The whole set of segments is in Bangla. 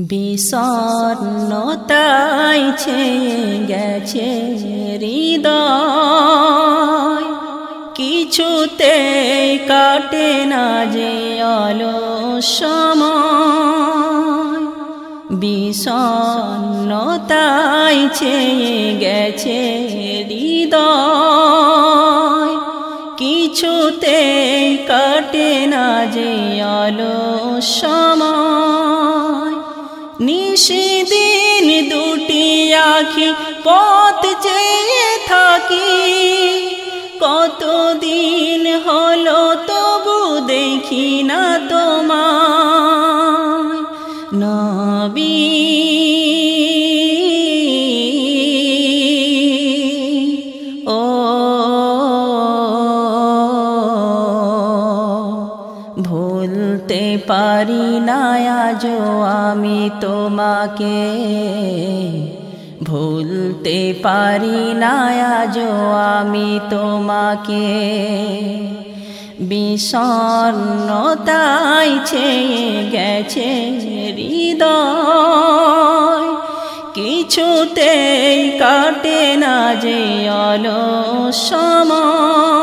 বিষণ্নতাই ছেয়ে গেছে হৃদয়। কিছুতে কাটে না যে আলো সময় বিষণ্নতাই ছেয়ে গেছে হৃদয়। নিশিদিন দুটি আখি পথ চেয়ে থাকি। কতদিন হলো তবু দেখি না তোমার নবী পারি না আজ আমি তোমাকে। ভুলতে পারি না আজ আমি তোমাকে। বিষণ্নতাই ছেয়ে গেছে হৃদয়। কিছুতেই কাটে না যে আলো সময়।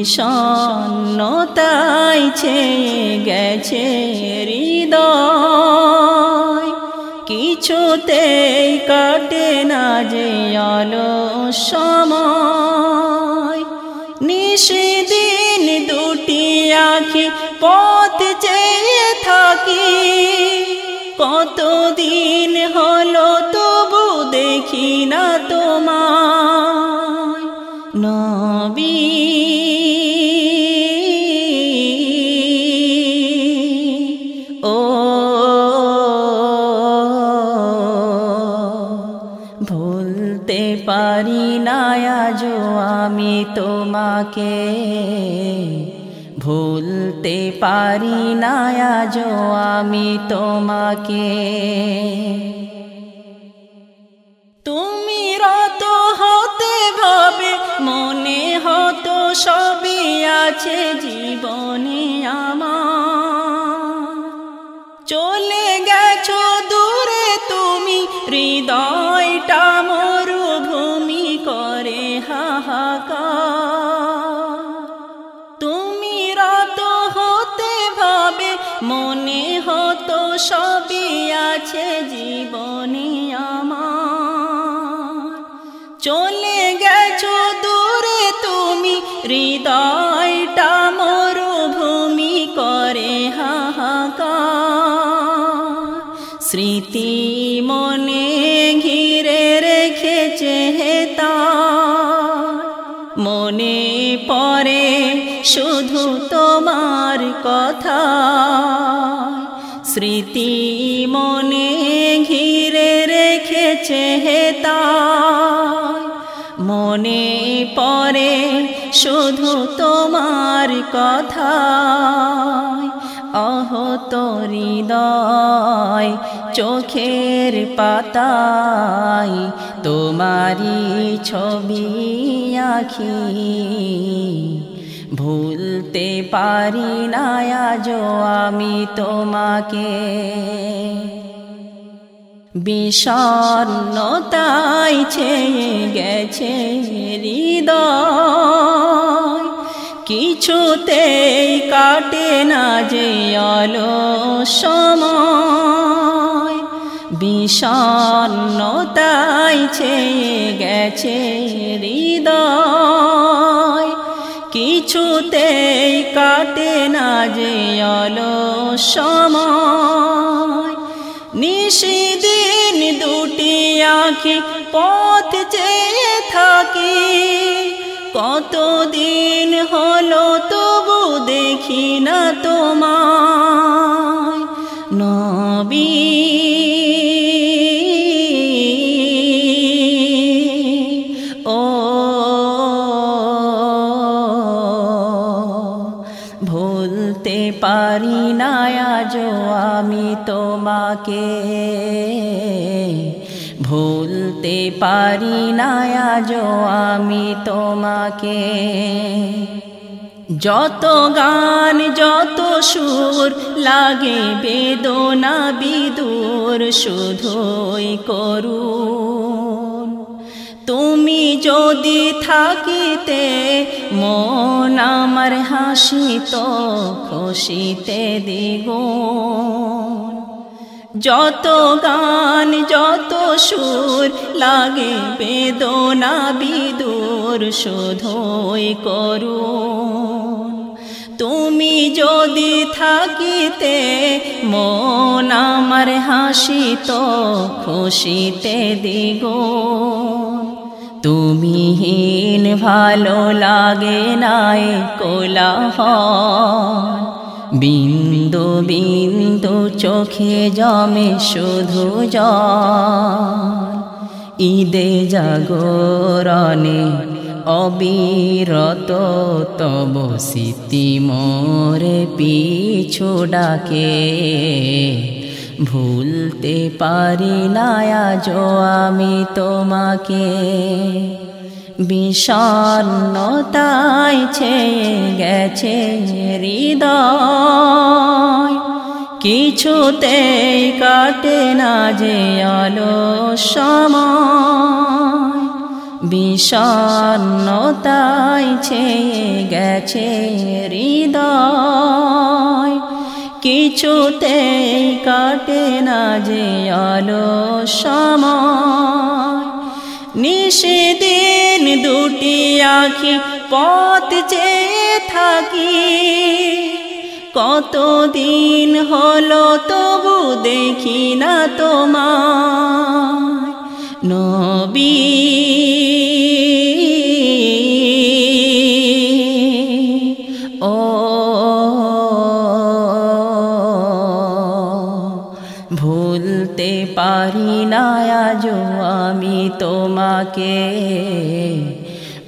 বিষণ্নতাই ছেয়ে গেছে হৃদয়। কিছুতেই কাটে না যে আলো সময়। নিষেদিন দুটি আখি পথ চেয়ে থাকি। কতদিন তোমাকে ভুলতে পারি না আজ আমি তোমাকে। তুমি রত হতে ভাবে, মনে হতো সবই আছে জীবনে আমার। চলে গেছো দূরে তুমি, হৃদয়টা মনে হতো সবই আছে জীবনে আমার। চলে গেছো দূরে তুমি, হৃদয়টা মরুভূমি করে হাহাকার। স্মৃতি মনে ঘিরে রেখেছে তার। মনে পড়ে শুধু তোমার কথা। স্মৃতি মনে ঘিরে রেখেছে তার মনে পড়ে শুধু তোমার কথা অহত হৃদয় চোখের পাতায় তোমারি ছবি আখি ভুলতে পারি না আজ আমি তোমাকে। বিষণ্নতাই ছেয়ে গেছে হৃদয়। কিছুতেই কাটে না যে আলো সময় বিষণ্নতাই ছেয়ে গেছে হৃদয়। কিছুতেই কাটে না যে সময়। নিশিদিন দুটি আঁখি পথ চেয়ে থাকি। কতদিন হলো তবু দেখি না তোমায় ভুলতে পারি না আজ আমি তোমাকে। ভুলতে পারি না আজ আমি তোমাকে। যত গান, যত সুর লাগে বেদনা বিদুর, শুধুই করুন। তুমি যদি থাকিতে, মন আমার হাসিত খুশিতে দ্বিগুণ যত গান, যত সুর লাগে বেদনা বিদুর, শোধই করু তুমি যদি থাকিতে, মন আমার হাসিত খুশিতে দ্বিগুণ তুমি হীন ভালো লাগে নাই কোলাহল। বিন্দু বিন্দু চোখে জমে শুধু ঈদে জাগরণে অবিরত তব স্মৃতি মোরে পিছু ডাকে। ভুলতে পারি না আজ আমি তোমাকে। বিষণ্নতাই ছেয়ে গেছে হৃদয়। কিছুতেই কাটে না যে আলো সময়। বিষণ্নতাই ছেয়ে গেছে হৃদয়। কিছুতেই কাটে না যে আলো সময়। নিষেদিন দুটি আখি পথ চেয়ে থাকি। কতদিন হলো তবু দেখি না তোমার নবী ও ভুলতে পারি না আজ আমি তোমাকে।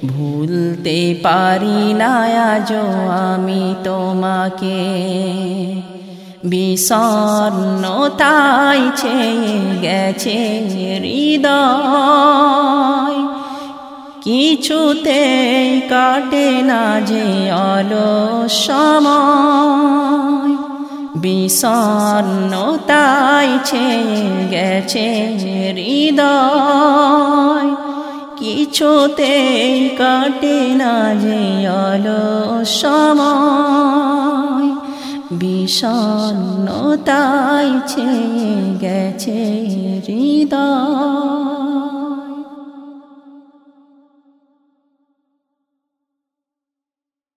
ভুলতে পারি না আজ আমি তোমাকে। বিষণ্নতাই ছেয়ে গেছে হৃদয়। কিছুতে কাটে না যে আলো সময়। বিষণ্নতাই ছেয়ে গেছে হৃদয়। কিছুতে কাটে না যে সময় বিষণ্নতাই ছেয়ে গেছে হৃদয়।